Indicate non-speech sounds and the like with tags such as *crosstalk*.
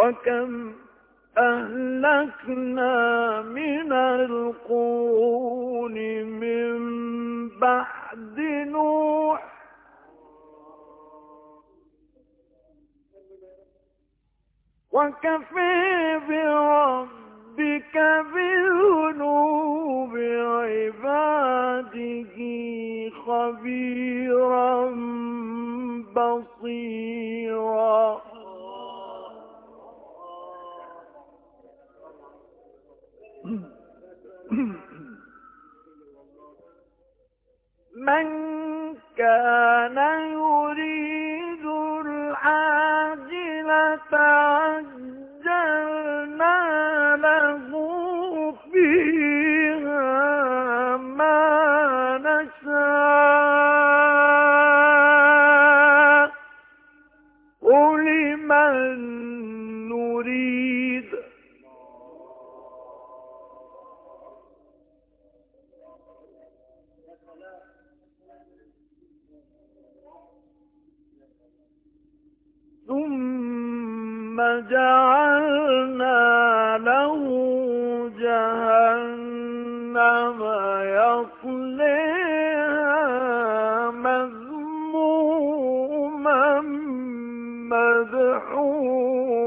وكم أهلكنا من القرون من بعد نوح. وكفي بربك بذنوب عباده خبيرا *coughs* من كان يريد العاجلة عجلنا له فيها ما نشاء. لمن نريد ثم جعلنا له جهنم يصليها مذموما مدحورا